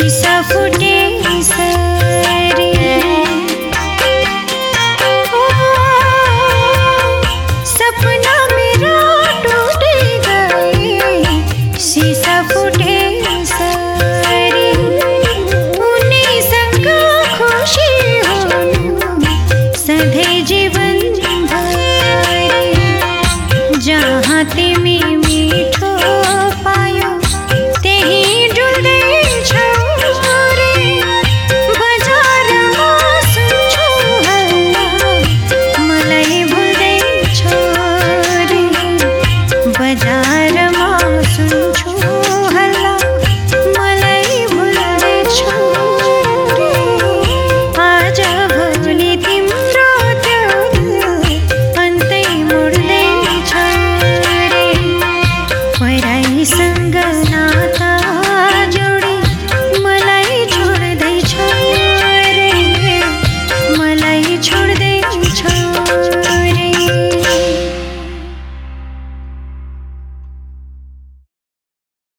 पादंस